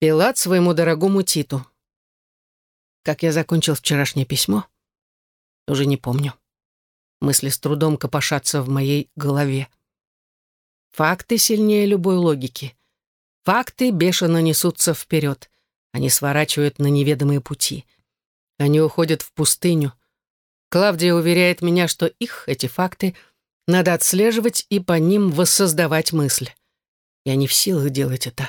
Пилат своему дорогому Титу. Как я закончил вчерашнее письмо? Уже не помню. Мысли с трудом копошатся в моей голове. Факты сильнее любой логики. Факты бешено несутся вперед. Они сворачивают на неведомые пути. Они уходят в пустыню. Клавдия уверяет меня, что их, эти факты, надо отслеживать и по ним воссоздавать мысль. Я не в силах делать это.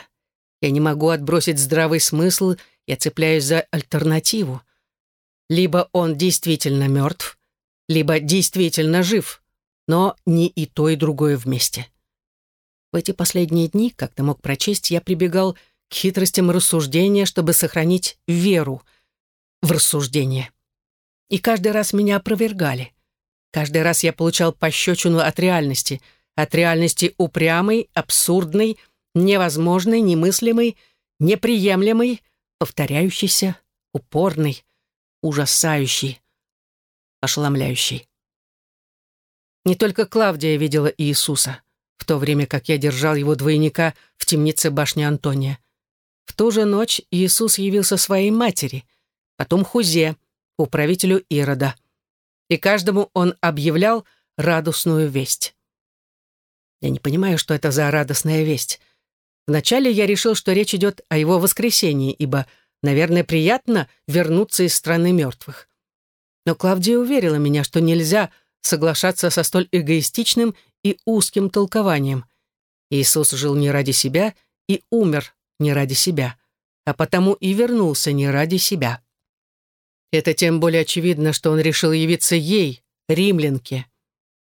Я не могу отбросить здравый смысл, я цепляюсь за альтернативу. Либо он действительно мертв, либо действительно жив, но не и то, и другое вместе. В эти последние дни, как ты мог прочесть, я прибегал к хитростям рассуждения, чтобы сохранить веру в рассуждение. И каждый раз меня опровергали. Каждый раз я получал пощечину от реальности, от реальности упрямой, абсурдной, невозможной, немыслимой, неприемлемой, повторяющейся, упорной, ужасающей, ошеломляющей. Не только Клавдия видела Иисуса, в то время как я держал его двойника в темнице башни Антония. В ту же ночь Иисус явился своей матери, потом Хузе, управителю Ирода. И каждому он объявлял радостную весть. Я не понимаю, что это за радостная весть. Вначале я решил, что речь идет о его воскресении, ибо, наверное, приятно вернуться из страны мертвых. Но Клавдия уверила меня, что нельзя соглашаться со столь эгоистичным и узким толкованием. Иисус жил не ради себя и умер не ради себя, а потому и вернулся не ради себя. Это тем более очевидно, что он решил явиться ей, римлянке.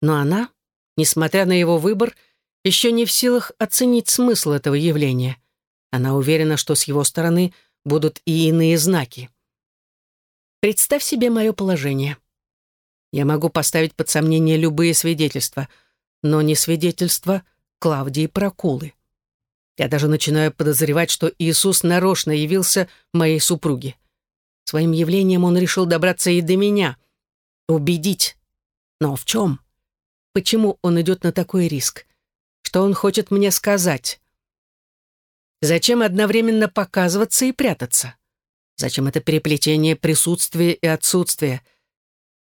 Но она, несмотря на его выбор, еще не в силах оценить смысл этого явления. Она уверена, что с его стороны будут и иные знаки. Представь себе мое положение. Я могу поставить под сомнение любые свидетельства, но не свидетельства Клавдии Прокулы. Я даже начинаю подозревать, что Иисус нарочно явился моей супруге. Своим явлением он решил добраться и до меня. Убедить. Но в чем? Почему он идет на такой риск? Что он хочет мне сказать? Зачем одновременно показываться и прятаться? Зачем это переплетение присутствия и отсутствия?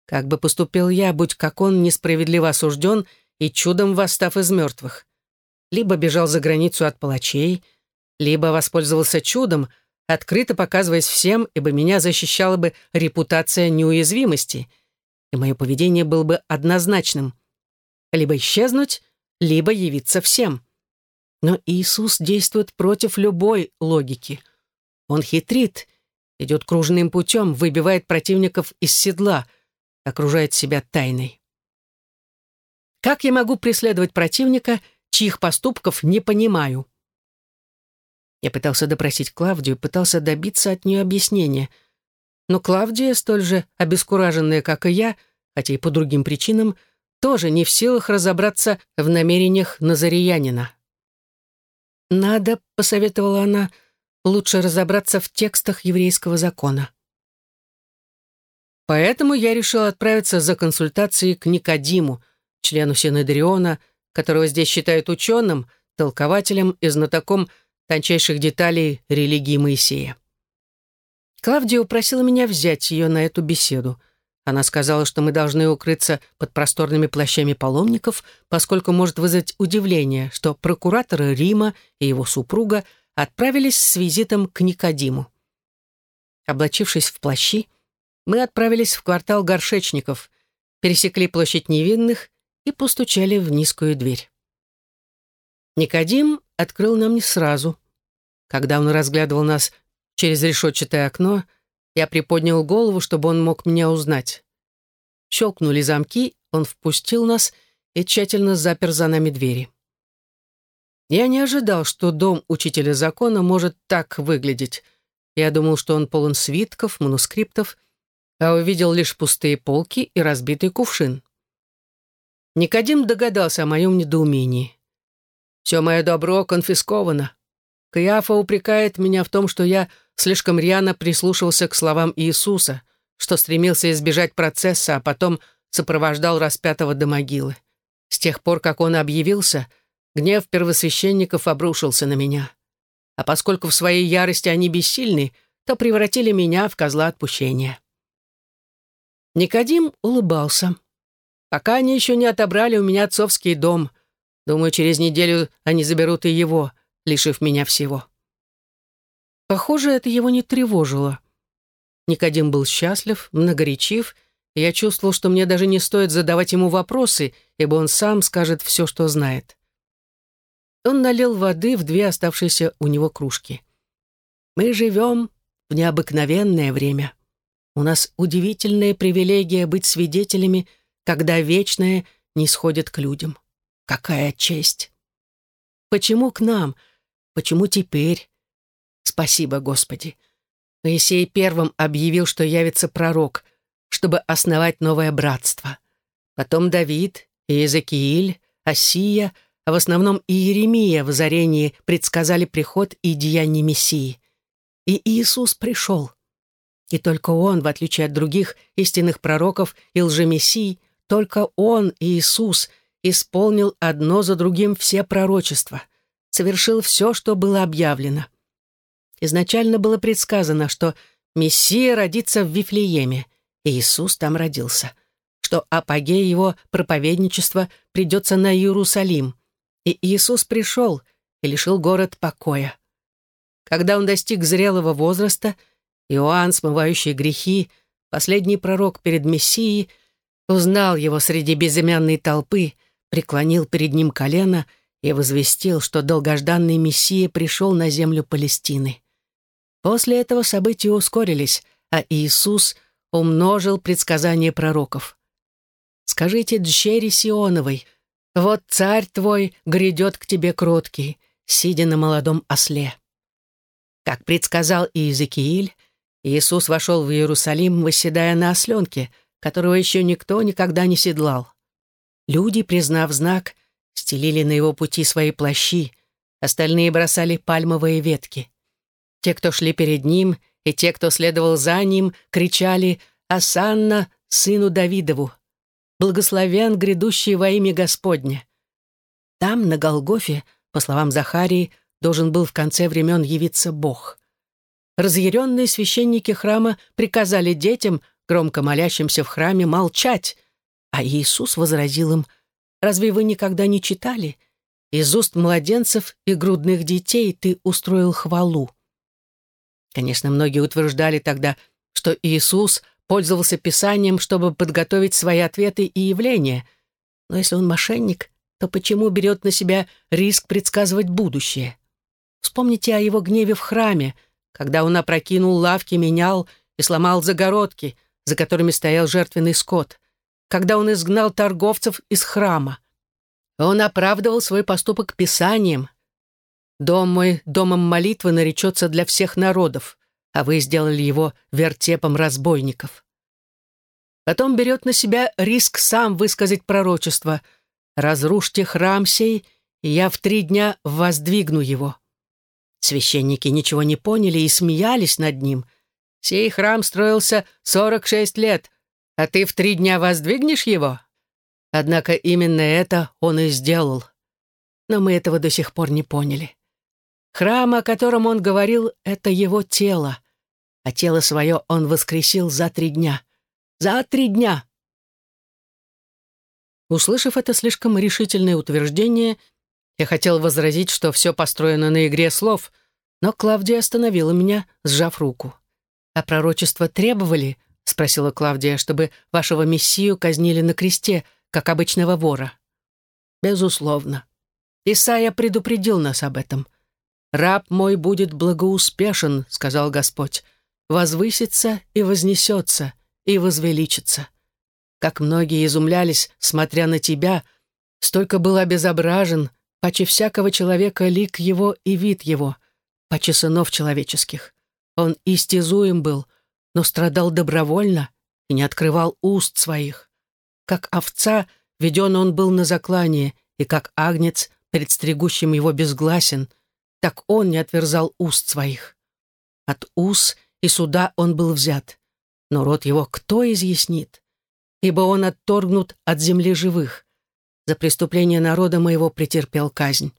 Как бы поступил я, будь как он несправедливо осужден и чудом восстав из мертвых? Либо бежал за границу от палачей, либо воспользовался чудом, открыто показываясь всем, ибо меня защищала бы репутация неуязвимости, и мое поведение было бы однозначным. Либо исчезнуть, либо явиться всем. Но Иисус действует против любой логики. Он хитрит идет кружным путем, выбивает противников из седла, окружает себя тайной. Как я могу преследовать противника, чьих поступков не понимаю? Я пытался допросить Клавдию, пытался добиться от нее объяснения. Но Клавдия, столь же обескураженная, как и я, хотя и по другим причинам, тоже не в силах разобраться в намерениях Назариянина. «Надо», — посоветовала она, — лучше разобраться в текстах еврейского закона. Поэтому я решил отправиться за консультацией к Никодиму, члену Синедриона, которого здесь считают ученым, толкователем и знатоком тончайших деталей религии Моисея. Клавдия упросила меня взять ее на эту беседу. Она сказала, что мы должны укрыться под просторными плащами паломников, поскольку может вызвать удивление, что прокураторы Рима и его супруга – отправились с визитом к Никодиму. Облачившись в плащи, мы отправились в квартал горшечников, пересекли площадь невинных и постучали в низкую дверь. Никодим открыл нам не сразу. Когда он разглядывал нас через решетчатое окно, я приподнял голову, чтобы он мог меня узнать. Щелкнули замки, он впустил нас и тщательно запер за нами двери. Я не ожидал, что дом учителя закона может так выглядеть. Я думал, что он полон свитков, манускриптов, а увидел лишь пустые полки и разбитый кувшин. Никодим догадался о моем недоумении. «Все мое добро конфисковано. Каиафа упрекает меня в том, что я слишком рьяно прислушивался к словам Иисуса, что стремился избежать процесса, а потом сопровождал распятого до могилы. С тех пор, как он объявился — Гнев первосвященников обрушился на меня. а поскольку в своей ярости они бессильны, то превратили меня в козла отпущения. Никодим улыбался. Пока они еще не отобрали у меня отцовский дом. Думаю, через неделю они заберут и его, лишив меня всего. Похоже, это его не тревожило. Никодим был счастлив, многоречив, и я чувствовал, что мне даже не стоит задавать ему вопросы, ибо он сам скажет все, что знает. Он налил воды в две оставшиеся у него кружки. «Мы живем в необыкновенное время. У нас удивительная привилегия быть свидетелями, когда вечное не сходит к людям. Какая честь! Почему к нам? Почему теперь? Спасибо, Господи!» Моисей первым объявил, что явится пророк, чтобы основать новое братство. Потом Давид, Иезекииль, Осия, а в основном и Иеремия в озарении предсказали приход и деяния Мессии. И Иисус пришел. И только Он, в отличие от других истинных пророков и лжемессий, только Он, Иисус, исполнил одно за другим все пророчества, совершил все, что было объявлено. Изначально было предсказано, что Мессия родится в Вифлееме, и Иисус там родился, что апогей его проповедничества придется на Иерусалим, и Иисус пришел и лишил город покоя. Когда он достиг зрелого возраста, Иоанн, смывающий грехи, последний пророк перед Мессией, узнал его среди безымянной толпы, преклонил перед ним колено и возвестил, что долгожданный Мессия пришел на землю Палестины. После этого события ускорились, а Иисус умножил предсказания пророков. «Скажите дщери Сионовой, вот царь твой грядет к тебе кроткий, сидя на молодом осле». Как предсказал Иезекииль, Иисус вошел в Иерусалим, восседая на осленке, которого еще никто никогда не седлал. Люди, признав знак, стелили на его пути свои плащи, остальные бросали пальмовые ветки. Те, кто шли перед ним, и те, кто следовал за ним, кричали «Асанна, сыну Давидову! Благословен грядущий во имя Господне!» Там, на Голгофе, по словам Захарии, должен был в конце времен явиться Бог. Разъяренные священники храма приказали детям, громко молящимся в храме, молчать, а Иисус возразил им, «Разве вы никогда не читали? Из уст младенцев и грудных детей ты устроил хвалу». Конечно, многие утверждали тогда, что Иисус пользовался Писанием, чтобы подготовить свои ответы и явления. Но если он мошенник, то почему берет на себя риск предсказывать будущее? Вспомните о его гневе в храме, когда он опрокинул лавки, менял и сломал загородки, за которыми стоял жертвенный скот, когда он изгнал торговцев из храма. Он оправдывал свой поступок Писанием, Дом мой домом молитвы наречется для всех народов, а вы сделали его вертепом разбойников. Потом берет на себя риск сам высказать пророчество. «Разрушьте храм сей, и я в три дня воздвигну его». Священники ничего не поняли и смеялись над ним. «Сей храм строился сорок шесть лет, а ты в три дня воздвигнешь его?» Однако именно это он и сделал. Но мы этого до сих пор не поняли. Храм, о котором он говорил, — это его тело, а тело свое он воскресил за три дня. За три дня! Услышав это слишком решительное утверждение, я хотел возразить, что все построено на игре слов, но Клавдия остановила меня, сжав руку. «А пророчества требовали?» — спросила Клавдия, «чтобы вашего мессию казнили на кресте, как обычного вора». «Безусловно. Исайя предупредил нас об этом. «Раб мой будет благоуспешен», — сказал Господь, «возвысится и вознесется, и возвеличится». Как многие изумлялись, смотря на тебя, столько был обезображен, паче всякого человека лик его и вид его, паче сынов человеческих. Он истязуем был, но страдал добровольно и не открывал уст своих. Как овца, веден он был на заклание, и как агнец, пред стригущим его безгласен — так он не отверзал уст своих. От ус и суда он был взят, но род его кто изъяснит? Ибо он отторгнут от земли живых. За преступление народа моего претерпел казнь.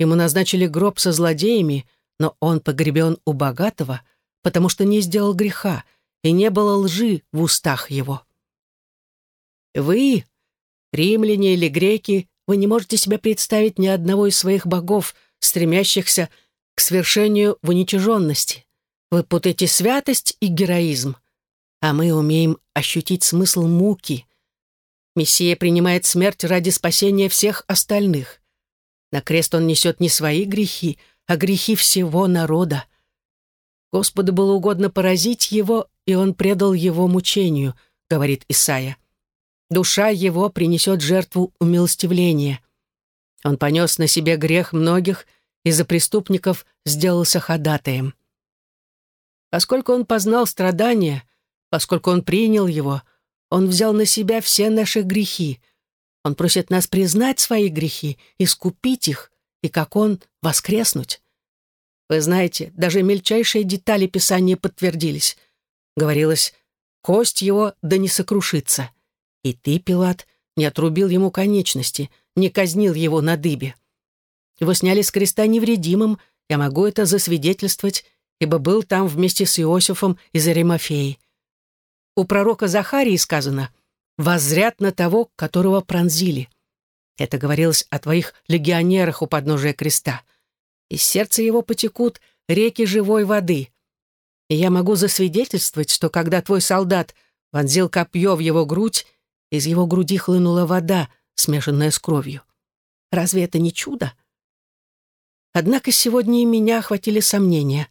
Ему назначили гроб со злодеями, но он погребен у богатого, потому что не сделал греха, и не было лжи в устах его. Вы, римляне или греки, вы не можете себе представить ни одного из своих богов, стремящихся к свершению в уничиженности. Вы путаете святость и героизм, а мы умеем ощутить смысл муки. Мессия принимает смерть ради спасения всех остальных. На крест он несет не свои грехи, а грехи всего народа. Господу было угодно поразить его, и он предал его мучению, говорит Исаия. Душа его принесет жертву умилостивления. Он понес на себе грех многих и за преступников сделался ходатаем. Поскольку он познал страдания, поскольку он принял его, он взял на себя все наши грехи. Он просит нас признать свои грехи, искупить их, и, как он, воскреснуть. Вы знаете, даже мельчайшие детали Писания подтвердились. Говорилось, кость его да не сокрушится. И ты, Пилат, не отрубил ему конечности, не казнил его на дыбе. Его сняли с креста невредимым, я могу это засвидетельствовать, ибо был там вместе с Иосифом из Аримафеи. У пророка Захарии сказано «воззрят на того, которого пронзили». Это говорилось о твоих легионерах у подножия креста. Из сердца его потекут реки живой воды. И я могу засвидетельствовать, что когда твой солдат вонзил копье в его грудь, из его груди хлынула вода, смешанная с кровью. Разве это не чудо? Однако сегодня и меня охватили сомнения.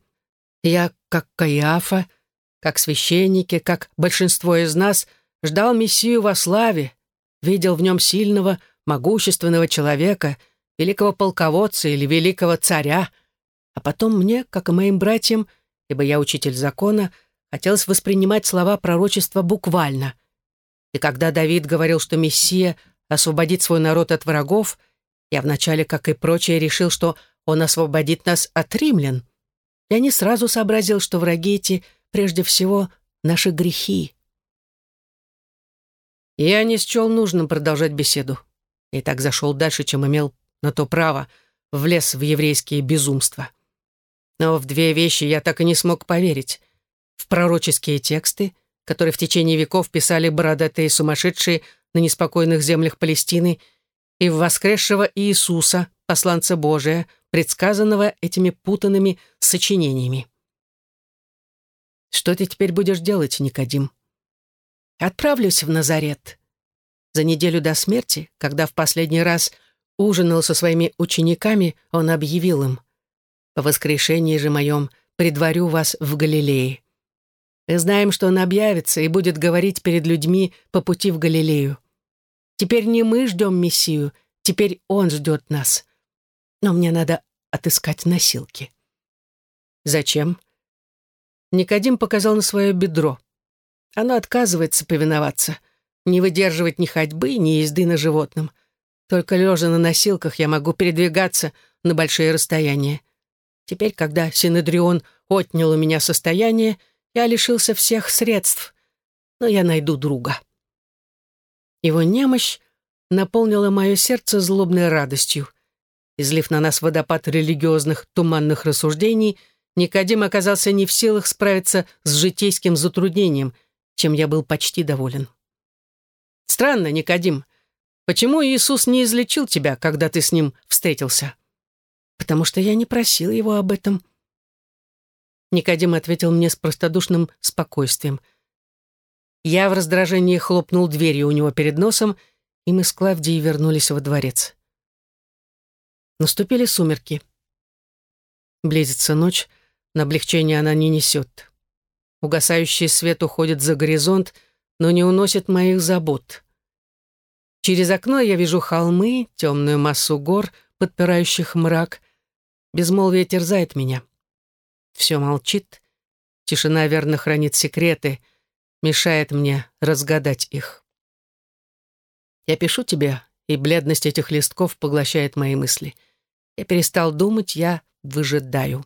Я, как Каиафа, как священники, как большинство из нас, ждал Мессию во славе, видел в нем сильного, могущественного человека, великого полководца или великого царя. А потом мне, как и моим братьям, ибо я учитель закона, хотелось воспринимать слова пророчества буквально. И когда Давид говорил, что Мессия освободит свой народ от врагов, я вначале, как и прочие, решил, что он освободит нас от римлян. Я не сразу сообразил, что враги эти, прежде всего, наши грехи. Я не счел нужным продолжать беседу. И так зашел дальше, чем имел на то право, влез в еврейские безумства. Но в две вещи я так и не смог поверить. В пророческие тексты, которые в течение веков писали бородатые сумасшедшие на неспокойных землях Палестины, и в воскресшего Иисуса, посланца Божия, предсказанного этими путанными сочинениями. «Что ты теперь будешь делать, Никодим?» «Отправлюсь в Назарет», за неделю до смерти, когда в последний раз ужинал со своими учениками, он объявил им, «По воскрешении же моем предварю вас в Галилее». Мы знаем, что он объявится и будет говорить перед людьми по пути в Галилею. Теперь не мы ждем Мессию, теперь он ждет нас. Но мне надо отыскать носилки. Зачем? Никодим показал на свое бедро. Оно отказывается повиноваться — не выдерживать ни ходьбы, ни езды на животном. Только лежа на носилках я могу передвигаться на большие расстояния. Теперь, когда Синедрион отнял у меня состояние, я лишился всех средств, но я найду друга. Его немощь наполнила мое сердце злобной радостью. Излив на нас водопад религиозных туманных рассуждений, Никодим оказался не в силах справиться с житейским затруднением, чем я был почти доволен. Странно, Никодим. Почему Иисус не излечил тебя, когда ты с ним встретился? Потому что я не просил его об этом. Никодим ответил мне с простодушным спокойствием. Я в раздражении хлопнул дверью у него перед носом, и мы с Клавдией вернулись во дворец. Наступили сумерки. Близится ночь, на облегчение она не несет. Угасающий свет уходит за горизонт, но не уносит моих забот. Через окно я вижу холмы, темную массу гор, подпирающих мрак. Безмолвие терзает меня. Все молчит. Тишина верно хранит секреты, мешает мне разгадать их. Я пишу тебе, и бледность этих листков поглощает мои мысли. Я перестал думать, я выжидаю.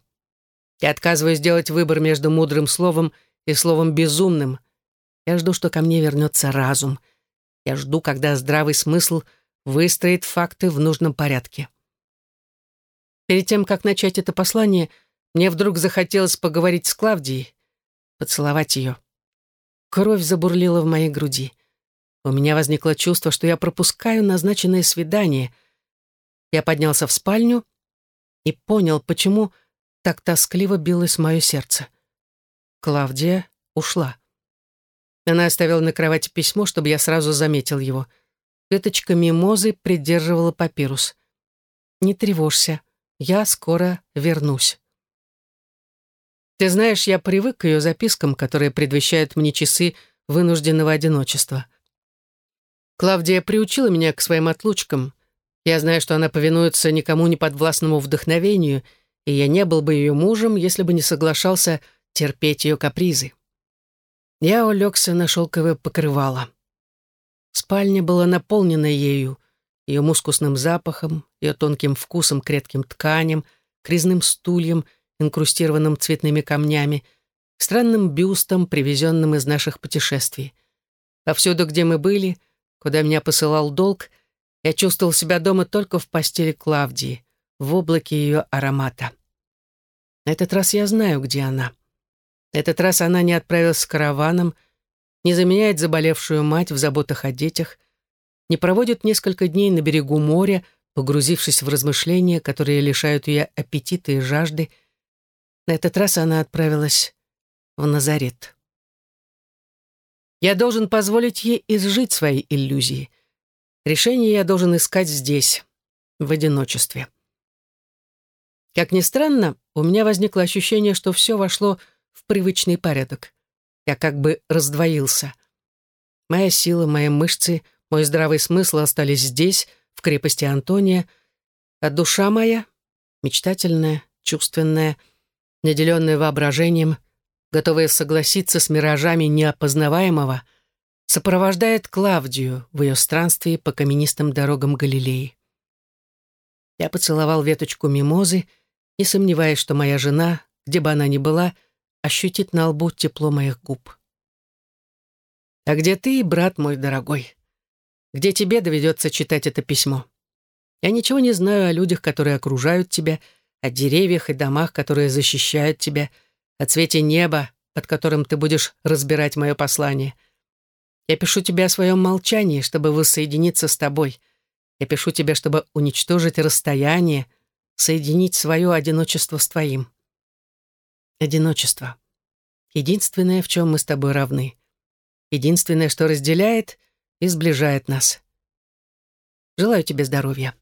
Я отказываюсь делать выбор между мудрым словом и словом безумным — я жду, что ко мне вернется разум. Я жду, когда здравый смысл выстроит факты в нужном порядке. Перед тем, как начать это послание, Мне вдруг захотелось поговорить с Клавдией, поцеловать ее. Кровь забурлила в моей груди. У меня возникло чувство, что я пропускаю назначенное свидание. Я поднялся в спальню и понял, почему так тоскливо билось мое сердце. Клавдия ушла. Она оставила на кровати письмо, чтобы я сразу заметил его. Веточка мимозы придерживала папирус. «Не тревожься, я скоро вернусь». Ты знаешь, я привык к ее запискам, которые предвещают мне часы вынужденного одиночества. Клавдия приучила меня к своим отлучкам. Я знаю, что она повинуется никому не подвластному вдохновению, и я не был бы ее мужем, если бы не соглашался терпеть ее капризы. Я улегся на шелковое покрывало. Спальня была наполнена ею, ее мускусным запахом, ее тонким вкусом к редким тканям, к резным стульям, инкрустированным цветными камнями, странным бюстам, привезенным из наших путешествий. Повсюду, где мы были — куда меня посылал долг, я чувствовал себя дома только в постели Клавдии, в облаке ее аромата. На этот раз я знаю, где она. На этот раз она не отправилась с караваном, не заменяет заболевшую мать в заботах о детях, не проводит несколько дней на берегу моря, погрузившись в размышления, которые лишают ее аппетита и жажды. На этот раз она отправилась в Назарет. Я должен позволить ей изжить свои иллюзии. Решение я должен искать здесь, в одиночестве. Как ни странно, у меня возникло ощущение, что все вошло в привычный порядок. Я как бы раздвоился. Моя сила, мои мышцы, мой здравый смысл остались здесь, в крепости Антония, а душа моя, мечтательная, чувственная, наделенная воображением — готовая согласиться с миражами неопознаваемого, сопровождает Клавдию в ее странстве по каменистым дорогам Галилеи. Я поцеловал веточку мимозы, не сомневаясь, что моя жена, где бы она ни была, ощутит на лбу тепло моих губ. «А где ты, брат мой дорогой? Где тебе доведется читать это письмо? Я ничего не знаю о людях, которые окружают тебя, о деревьях и домах, которые защищают тебя — о цвете неба, под которым ты будешь разбирать мое послание. Я пишу тебе о своем молчании, чтобы воссоединиться с тобой. Я пишу тебе, чтобы уничтожить расстояние, соединить свое одиночество с твоим. Одиночество. Единственное, в чем мы с тобой равны. Единственное, что разделяет и сближает нас. Желаю тебе здоровья.